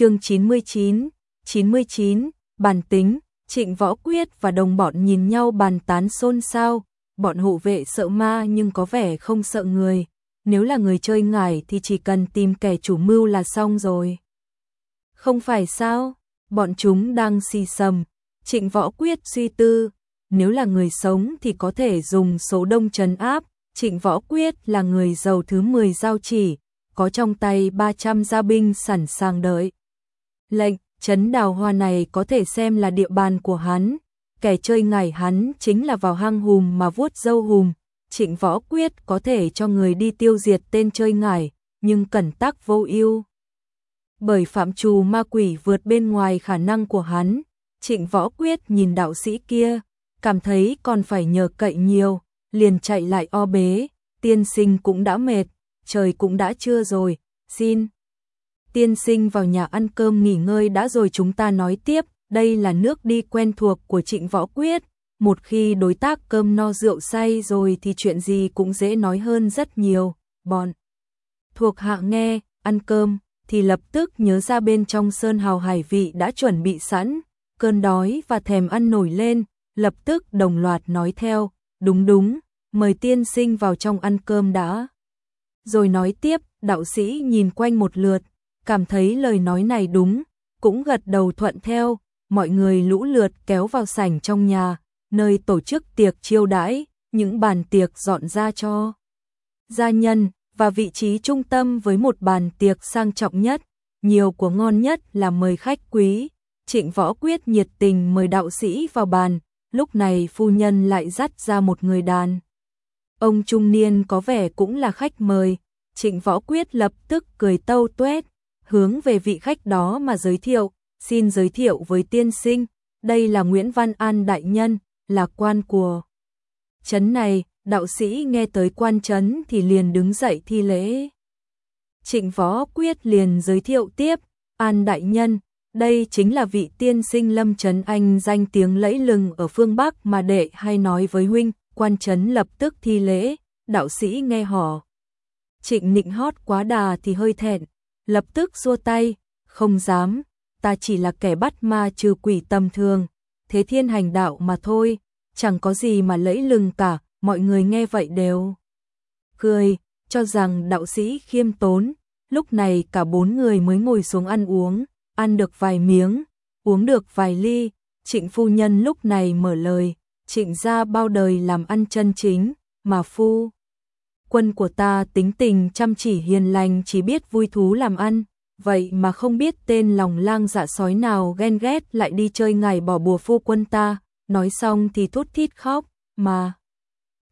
chương 99, 99, bàn tính, trịnh võ quyết và đồng bọn nhìn nhau bàn tán xôn xao, bọn hộ vệ sợ ma nhưng có vẻ không sợ người, nếu là người chơi ngải thì chỉ cần tìm kẻ chủ mưu là xong rồi. Không phải sao, bọn chúng đang xì sầm, trịnh võ quyết suy tư, nếu là người sống thì có thể dùng số đông trấn áp, trịnh võ quyết là người giàu thứ 10 giao chỉ, có trong tay 300 gia binh sẵn sàng đợi. Lệnh, chấn đào hoa này có thể xem là địa bàn của hắn, kẻ chơi ngải hắn chính là vào hang hùm mà vuốt dâu hùm, trịnh võ quyết có thể cho người đi tiêu diệt tên chơi ngải, nhưng cẩn tắc vô ưu. Bởi phạm trù ma quỷ vượt bên ngoài khả năng của hắn, trịnh võ quyết nhìn đạo sĩ kia, cảm thấy còn phải nhờ cậy nhiều, liền chạy lại o bế, tiên sinh cũng đã mệt, trời cũng đã trưa rồi, xin. Tiên sinh vào nhà ăn cơm nghỉ ngơi đã rồi chúng ta nói tiếp, đây là nước đi quen thuộc của trịnh võ quyết, một khi đối tác cơm no rượu say rồi thì chuyện gì cũng dễ nói hơn rất nhiều, bọn. Thuộc hạ nghe, ăn cơm, thì lập tức nhớ ra bên trong sơn hào hải vị đã chuẩn bị sẵn, cơn đói và thèm ăn nổi lên, lập tức đồng loạt nói theo, đúng đúng, mời tiên sinh vào trong ăn cơm đã. Rồi nói tiếp, đạo sĩ nhìn quanh một lượt, cảm thấy lời nói này đúng, cũng gật đầu thuận theo, mọi người lũ lượt kéo vào sảnh trong nhà, nơi tổ chức tiệc chiêu đãi, những bàn tiệc dọn ra cho gia nhân và vị trí trung tâm với một bàn tiệc sang trọng nhất, nhiều của ngon nhất là mời khách quý. Trịnh Võ Quyết nhiệt tình mời đạo sĩ vào bàn, lúc này phu nhân lại dắt ra một người đàn. Ông trung niên có vẻ cũng là khách mời, Trịnh Võ Quyết lập tức cười tâu tuét, hướng về vị khách đó mà giới thiệu, xin giới thiệu với tiên sinh, đây là Nguyễn Văn An đại nhân, là quan của chấn này, đạo sĩ nghe tới quan chấn thì liền đứng dậy thi lễ. Trịnh Võ Quyết liền giới thiệu tiếp, An đại nhân, đây chính là vị tiên sinh Lâm Trấn Anh danh tiếng lẫy lừng ở phương Bắc mà đệ hay nói với huynh, quan trấn lập tức thi lễ, đạo sĩ nghe họ. Trịnh nịnh hót quá đà thì hơi thẹn, lập tức xua tay, không dám, ta chỉ là kẻ bắt ma trừ quỷ tầm thường, thế thiên hành đạo mà thôi, chẳng có gì mà lẫy lừng cả, mọi người nghe vậy đều cười, cho rằng đạo sĩ khiêm tốn, lúc này cả bốn người mới ngồi xuống ăn uống, ăn được vài miếng, uống được vài ly, trịnh phu nhân lúc này mở lời, trịnh gia bao đời làm ăn chân chính, mà phu. Quân của ta tính tình chăm chỉ hiền lành chỉ biết vui thú làm ăn, vậy mà không biết tên lòng lang dạ sói nào ghen ghét lại đi chơi ngày bỏ bùa phu quân ta, nói xong thì thút thít khóc, mà.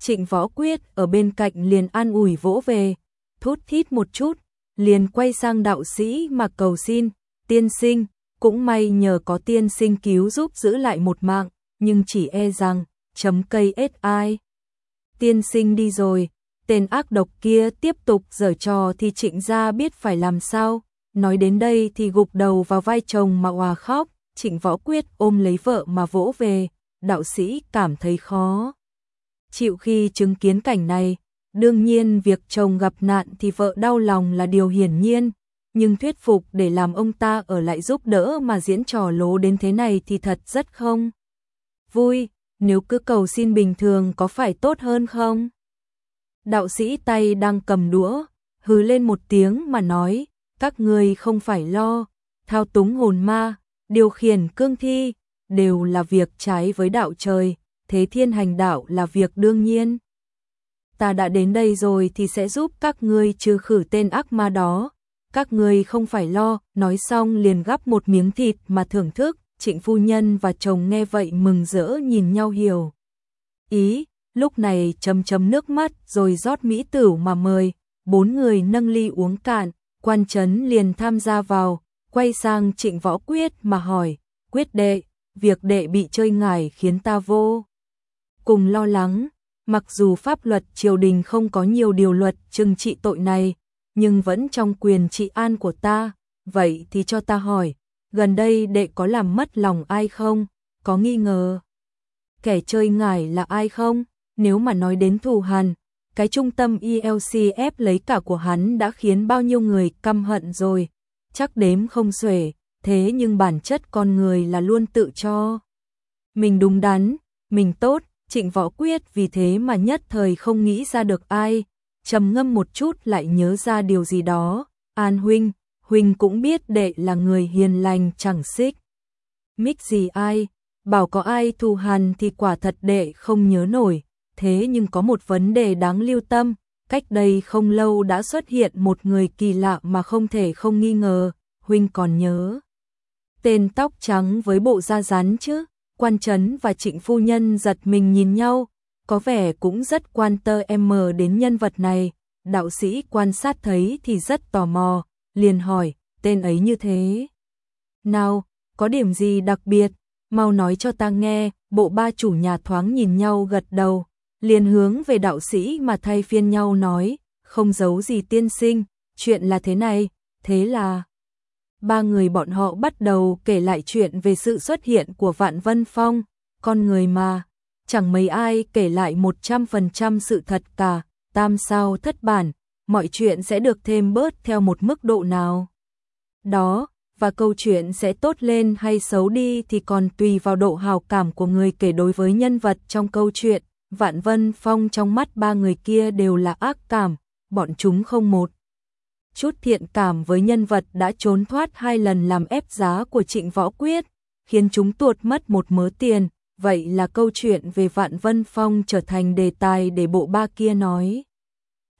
Trịnh võ quyết ở bên cạnh liền an ủi vỗ về, thút thít một chút, liền quay sang đạo sĩ mà cầu xin, tiên sinh, cũng may nhờ có tiên sinh cứu giúp giữ lại một mạng, nhưng chỉ e rằng, chấm cây ết ai. Tiên sinh đi rồi, tên ác độc kia tiếp tục giở trò thì trịnh gia biết phải làm sao, nói đến đây thì gục đầu vào vai chồng mà hòa khóc, trịnh võ quyết ôm lấy vợ mà vỗ về, đạo sĩ cảm thấy khó. Chịu khi chứng kiến cảnh này, đương nhiên việc chồng gặp nạn thì vợ đau lòng là điều hiển nhiên, nhưng thuyết phục để làm ông ta ở lại giúp đỡ mà diễn trò lố đến thế này thì thật rất không. Vui, nếu cứ cầu xin bình thường có phải tốt hơn không? Đạo sĩ tay đang cầm đũa, hứ lên một tiếng mà nói, các người không phải lo, thao túng hồn ma, điều khiển cương thi, đều là việc trái với đạo trời, thế thiên hành đạo là việc đương nhiên. Ta đã đến đây rồi thì sẽ giúp các ngươi trừ khử tên ác ma đó, các ngươi không phải lo, nói xong liền gắp một miếng thịt mà thưởng thức, trịnh phu nhân và chồng nghe vậy mừng rỡ nhìn nhau hiểu. Ý, lúc này chấm chấm nước mắt rồi rót mỹ tử mà mời, bốn người nâng ly uống cạn, quan chấn liền tham gia vào, quay sang trịnh võ quyết mà hỏi, quyết đệ, việc đệ bị chơi ngải khiến ta vô. Cùng lo lắng, mặc dù pháp luật triều đình không có nhiều điều luật trừng trị tội này, nhưng vẫn trong quyền trị an của ta, vậy thì cho ta hỏi, gần đây đệ có làm mất lòng ai không, có nghi ngờ. Kẻ chơi ngải là ai không, nếu mà nói đến thù hằn, cái trung tâm ELCF lấy cả của hắn đã khiến bao nhiêu người căm hận rồi. chắc đếm không xuể, thế nhưng bản chất con người là luôn tự cho. Mình đúng đắn, mình tốt, trịnh võ quyết vì thế mà nhất thời không nghĩ ra được ai, trầm ngâm một chút lại nhớ ra điều gì đó, An Huynh, Huynh cũng biết đệ là người hiền lành chẳng xích. Mích gì ai, bảo có ai thù hằn thì quả thật đệ không nhớ nổi, thế nhưng có một vấn đề đáng lưu tâm, cách đây không lâu đã xuất hiện một người kỳ lạ mà không thể không nghi ngờ, Huynh còn nhớ. Tên tóc trắng với bộ da rắn chứ, quan trấn và trịnh phu nhân giật mình nhìn nhau, có vẻ cũng rất quan tơ em mờ đến nhân vật này, đạo sĩ quan sát thấy thì rất tò mò, liền hỏi, tên ấy như thế. Nào, có điểm gì đặc biệt, mau nói cho ta nghe, bộ ba chủ nhà thoáng nhìn nhau gật đầu, liền hướng về đạo sĩ mà thay phiên nhau nói, không giấu gì tiên sinh, chuyện là thế này, thế là... Ba người bọn họ bắt đầu kể lại chuyện về sự xuất hiện của Vạn Vân Phong, con người mà, chẳng mấy ai kể lại 100% sự thật cả, tam sao thất bản, mọi chuyện sẽ được thêm bớt theo một mức độ nào. Đó, và câu chuyện sẽ tốt lên hay xấu đi thì còn tùy vào độ hào cảm của người kể đối với nhân vật trong câu chuyện. Vạn Vân Phong trong mắt ba người kia đều là ác cảm, bọn chúng không một. Chút thiện cảm với nhân vật đã trốn thoát hai lần làm ép giá của trịnh võ quyết, khiến chúng tuột mất một mớ tiền, vậy là câu chuyện về Vạn Vân Phong trở thành đề tài để bộ ba kia nói.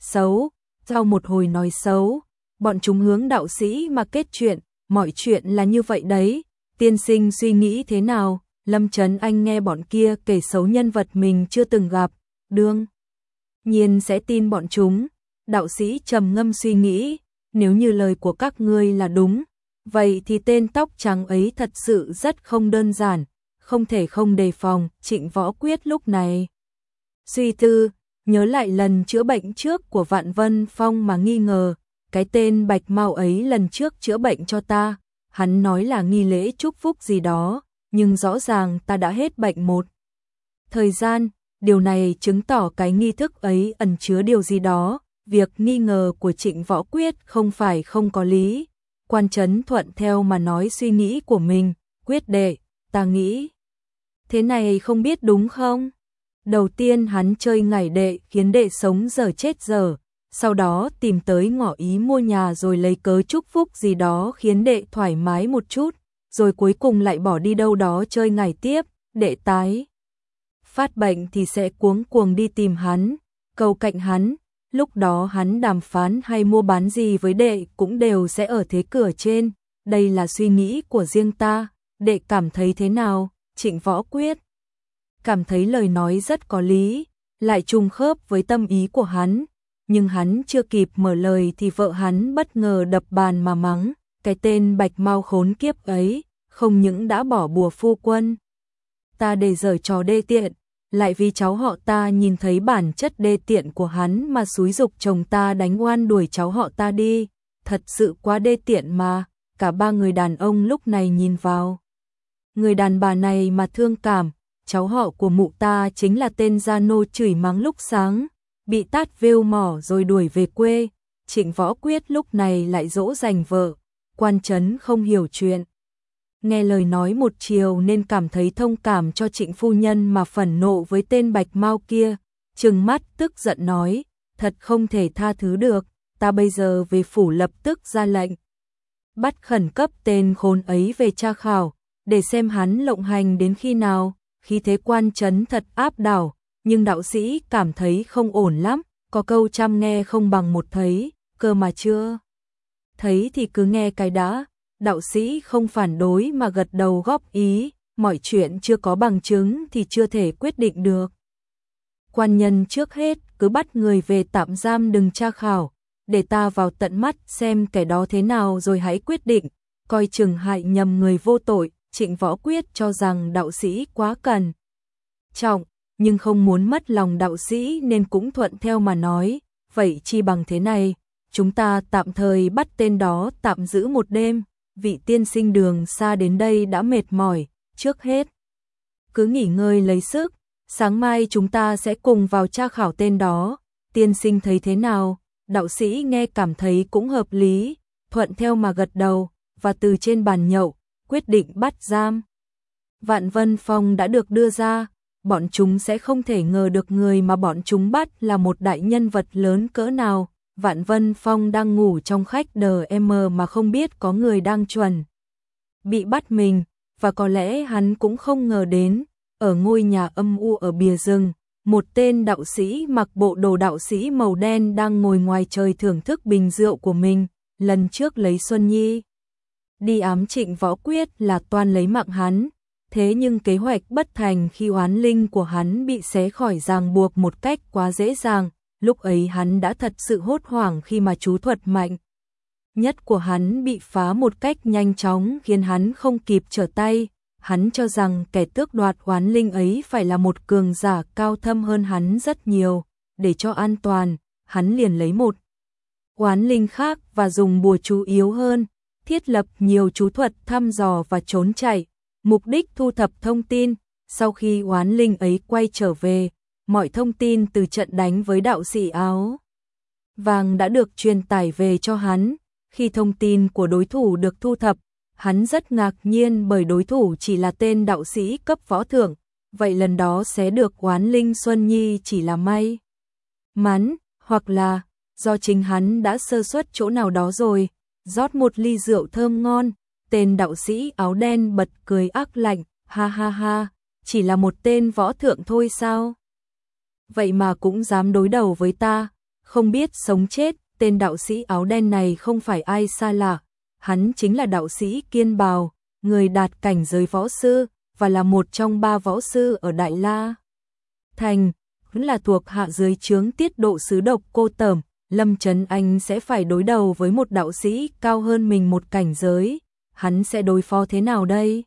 Xấu, sau một hồi nói xấu, bọn chúng hướng đạo sĩ mà kết chuyện, mọi chuyện là như vậy đấy, tiên sinh suy nghĩ thế nào, Lâm Trấn Anh nghe bọn kia kể xấu nhân vật mình chưa từng gặp, đương. Nhiên sẽ tin bọn chúng, đạo sĩ trầm ngâm suy nghĩ, nếu như lời của các ngươi là đúng, vậy thì tên tóc trắng ấy thật sự rất không đơn giản, không thể không đề phòng, trịnh võ quyết lúc này. Suy tư, nhớ lại lần chữa bệnh trước của Vạn Vân Phong mà nghi ngờ, cái tên Bạch Mao ấy lần trước chữa bệnh cho ta, hắn nói là nghi lễ chúc phúc gì đó, nhưng rõ ràng ta đã hết bệnh một. Thời gian, điều này chứng tỏ cái nghi thức ấy ẩn chứa điều gì đó, việc nghi ngờ của Trịnh Võ Quyết không phải không có lý. Quan Trấn thuận theo mà nói suy nghĩ của mình, quyết đệ, ta nghĩ. Thế này không biết đúng không? Đầu tiên hắn chơi ngải đệ khiến đệ sống giờ chết giờ, sau đó tìm tới ngỏ ý mua nhà rồi lấy cớ chúc phúc gì đó khiến đệ thoải mái một chút, rồi cuối cùng lại bỏ đi đâu đó chơi ngày tiếp, để tái. Phát bệnh thì sẽ cuống cuồng đi tìm hắn, cầu cạnh hắn, lúc đó hắn đàm phán hay mua bán gì với đệ cũng đều sẽ ở thế cửa trên, đây là suy nghĩ của riêng ta, đệ cảm thấy thế nào, trịnh võ quyết. Cảm thấy lời nói rất có lý, lại trùng khớp với tâm ý của hắn, nhưng hắn chưa kịp mở lời thì vợ hắn bất ngờ đập bàn mà mắng, cái tên bạch mau khốn kiếp ấy, không những đã bỏ bùa phu quân. Ta để rời trò đê tiện, lại vì cháu họ ta nhìn thấy bản chất đê tiện của hắn mà xúi dục chồng ta đánh oan đuổi cháu họ ta đi, thật sự quá đê tiện mà, cả ba người đàn ông lúc này nhìn vào. Người đàn bà này mà thương cảm, cháu họ của mụ ta chính là tên gia nô chửi mắng lúc sáng, bị tát vêu mỏ rồi đuổi về quê, trịnh võ quyết lúc này lại dỗ dành vợ, quan chấn không hiểu chuyện nghe lời nói một chiều nên cảm thấy thông cảm cho trịnh phu nhân mà phẫn nộ với tên bạch mau kia, trừng mắt tức giận nói, thật không thể tha thứ được, ta bây giờ về phủ lập tức ra lệnh. Bắt khẩn cấp tên khốn ấy về tra khảo, để xem hắn lộng hành đến khi nào, khi thế quan chấn thật áp đảo, nhưng đạo sĩ cảm thấy không ổn lắm, có câu chăm nghe không bằng một thấy, cơ mà chưa. Thấy thì cứ nghe cái đã, đạo sĩ không phản đối mà gật đầu góp ý, mọi chuyện chưa có bằng chứng thì chưa thể quyết định được. Quan nhân trước hết cứ bắt người về tạm giam đừng tra khảo, để ta vào tận mắt xem kẻ đó thế nào rồi hãy quyết định, coi chừng hại nhầm người vô tội, trịnh võ quyết cho rằng đạo sĩ quá cần. Trọng, nhưng không muốn mất lòng đạo sĩ nên cũng thuận theo mà nói, vậy chi bằng thế này, chúng ta tạm thời bắt tên đó tạm giữ một đêm vị tiên sinh đường xa đến đây đã mệt mỏi, trước hết. Cứ nghỉ ngơi lấy sức, sáng mai chúng ta sẽ cùng vào tra khảo tên đó, tiên sinh thấy thế nào, đạo sĩ nghe cảm thấy cũng hợp lý, thuận theo mà gật đầu, và từ trên bàn nhậu, quyết định bắt giam. Vạn Vân Phong đã được đưa ra, bọn chúng sẽ không thể ngờ được người mà bọn chúng bắt là một đại nhân vật lớn cỡ nào. Vạn Vân Phong đang ngủ trong khách DM mà không biết có người đang chuẩn. Bị bắt mình, và có lẽ hắn cũng không ngờ đến, ở ngôi nhà âm u ở bìa rừng, một tên đạo sĩ mặc bộ đồ đạo sĩ màu đen đang ngồi ngoài trời thưởng thức bình rượu của mình, lần trước lấy Xuân Nhi. Đi ám trịnh võ quyết là toàn lấy mạng hắn, thế nhưng kế hoạch bất thành khi oán linh của hắn bị xé khỏi ràng buộc một cách quá dễ dàng, lúc ấy hắn đã thật sự hốt hoảng khi mà chú thuật mạnh. Nhất của hắn bị phá một cách nhanh chóng khiến hắn không kịp trở tay, hắn cho rằng kẻ tước đoạt oán linh ấy phải là một cường giả cao thâm hơn hắn rất nhiều, để cho an toàn, hắn liền lấy một oán linh khác và dùng bùa chú yếu hơn, thiết lập nhiều chú thuật thăm dò và trốn chạy, mục đích thu thập thông tin, sau khi oán linh ấy quay trở về, mọi thông tin từ trận đánh với đạo sĩ áo vàng đã được truyền tải về cho hắn, khi thông tin của đối thủ được thu thập, hắn rất ngạc nhiên bởi đối thủ chỉ là tên đạo sĩ cấp võ thượng, vậy lần đó sẽ được oán linh Xuân Nhi chỉ là may. Mắn, hoặc là, do chính hắn đã sơ suất chỗ nào đó rồi, rót một ly rượu thơm ngon, tên đạo sĩ áo đen bật cười ác lạnh, ha ha ha, chỉ là một tên võ thượng thôi sao? Vậy mà cũng dám đối đầu với ta, không biết sống chết, tên đạo sĩ áo đen này không phải ai xa lạ, hắn chính là đạo sĩ Kiên Bào, người đạt cảnh giới võ sư, và là một trong ba võ sư ở Đại La. Thành, là thuộc hạ dưới chướng tiết độ sứ độc cô tẩm, Lâm Trấn Anh sẽ phải đối đầu với một đạo sĩ cao hơn mình một cảnh giới, hắn sẽ đối phó thế nào đây?